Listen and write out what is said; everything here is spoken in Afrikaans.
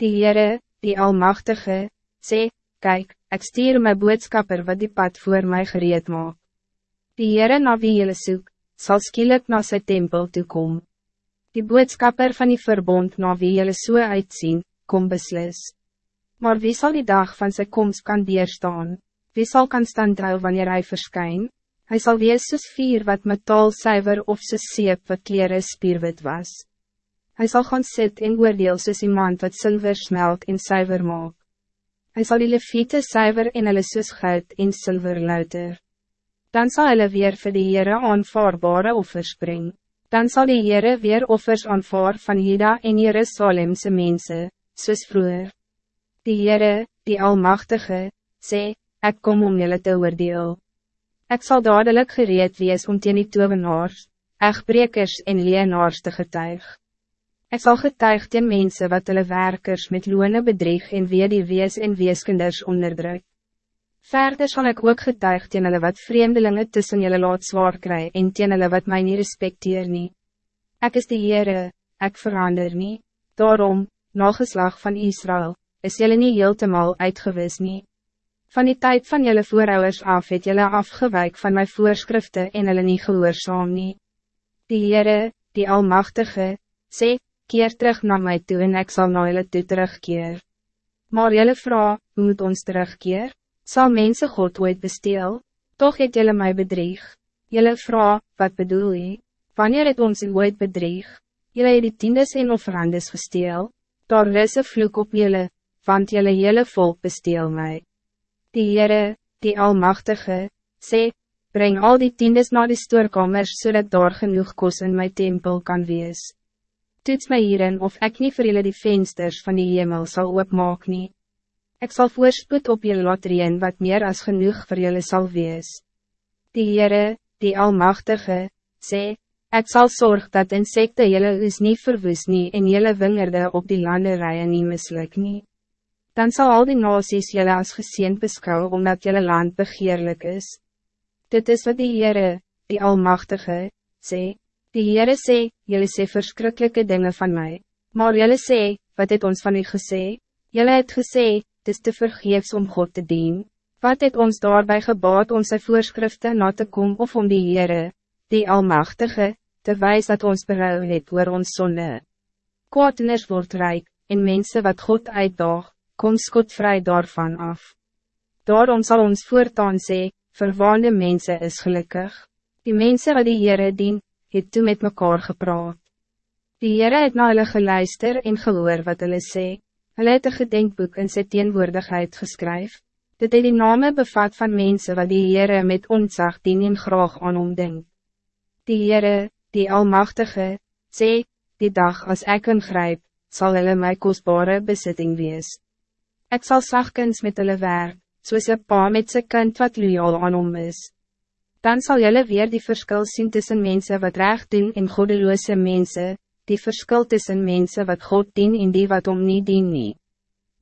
Die Heere, die Almachtige, sê, kijk, ik stuur my boodskapper wat die pad voor mij gereed maak. Die Heere na wie jylle soek, sal skielik na sy tempel toekom. Die boodskapper van die verbond na wie jylle so uitzien, kom beslis. Maar wie zal die dag van zijn komst kan deerstaan? Wie zal kan standhou wanneer hij verschijnt? Hij zal wees soos vier wat metaal suiver of soos seep wat kleren spierwit was. Hij zal gaan sit en oordeel soos iemand wat zilver smelt en suiver maak. Hij zal die leviete suiver en hulle soos goud en zilver luiter. Dan zal hulle weer vir die Heere aanvaarbare offers bring. Dan zal die Heere weer offers aanvaar van Juda en Jerusalemse mensen, soos vroeger. Die Heere, die Almachtige, sê, ek kom om julle te oordeel. Ik zal dadelijk gereed wees om teen die tovenaars, echtbrekers en leenaars te getuig. Ik zal getuig teen mense wat hulle werkers met loone bedrieg en weer die wees en weeskinders onderdruk. Verder zal ik ook getuig teen hulle wat vreemdelingen tussen julle laat zwaar kry en teen hulle wat mij niet respecteer nie. Ek is die Heere, ek verander nie, daarom, nageslag van Israël, is julle nie heeltemal uitgewis nie. Van die tijd van jullie voorouders af het jullie afgewijk van mijn voorschriften en hulle nie gehoorzaam nie. Die Heere, die Almachtige, sê, keer terug naar mij toe en ik zal na julle toe terugkeer. Maar jullie vraag, hoe moet ons terugkeer? Zal mensen God ooit besteel? Toch het jullie mij bedrieg. Jullie vraag, wat bedoel je? Wanneer het ons ooit bedrieg? Jullie het die tiendes en offerandes gesteel? Daar is een vloek op jullie, want jullie hele volk besteel mij. Die Heere, die Almachtige, sê, breng al die tiendes naar die stoorkamers, zodat daar genoeg kos in my tempel kan wees. Toets my hierin of ik niet vir julle die vensters van die hemel sal oopmaak nie. Ek sal voorspoed op julle laat reen wat meer als genoeg voor julle sal wees. Die Heere, die Almachtige, sê, ik zal zorgen dat insecten julle is niet verwoes nie en julle wingerde op die landerijen niet misluk nie dan zal al die nasies jullie als gezien beschouwen omdat jullie land begeerlijk is. Dit is wat die Heere, die Almachtige, sê. Die Heere sê, jullie sê verschrikkelijke dingen van mij. Maar jullie sê, wat het ons van u gesê? Jullie het gesê, het is te vergeefs om God te dien. Wat het ons daarbij gebaat om zijn voorschriften na te komen of om die Heere, die Almachtige, te wijs dat ons berouw het oor ons zonde? Kwaadners wordt rijk, en mensen wat God uitdaagt kom vrij daarvan af. Daarom zal ons voortaan sê, verwaande mensen is gelukkig. Die mensen wat die Heere dien, het toe met mekaar gepraat. Die Heere het na hulle geluister en gehoor wat hulle sê. Hulle het een gedenkboek in sy teenwoordigheid geskryf. Dit het die name bevat van mensen wat die Heere met ontzag dien en graag aan hom denk. Die Heere, die Almachtige, sê, die dag als ek ingryp, sal hulle my kostbare besitting wees. Ik zal zachtkens met hulle werk, soos een pa met zijn kind wat loyaal aan hom is. Dan zal jullie weer die verschil zien tussen mensen wat recht doen en goddeloze mensen, die verschil tussen mensen wat God dien en die wat om niet dien nie.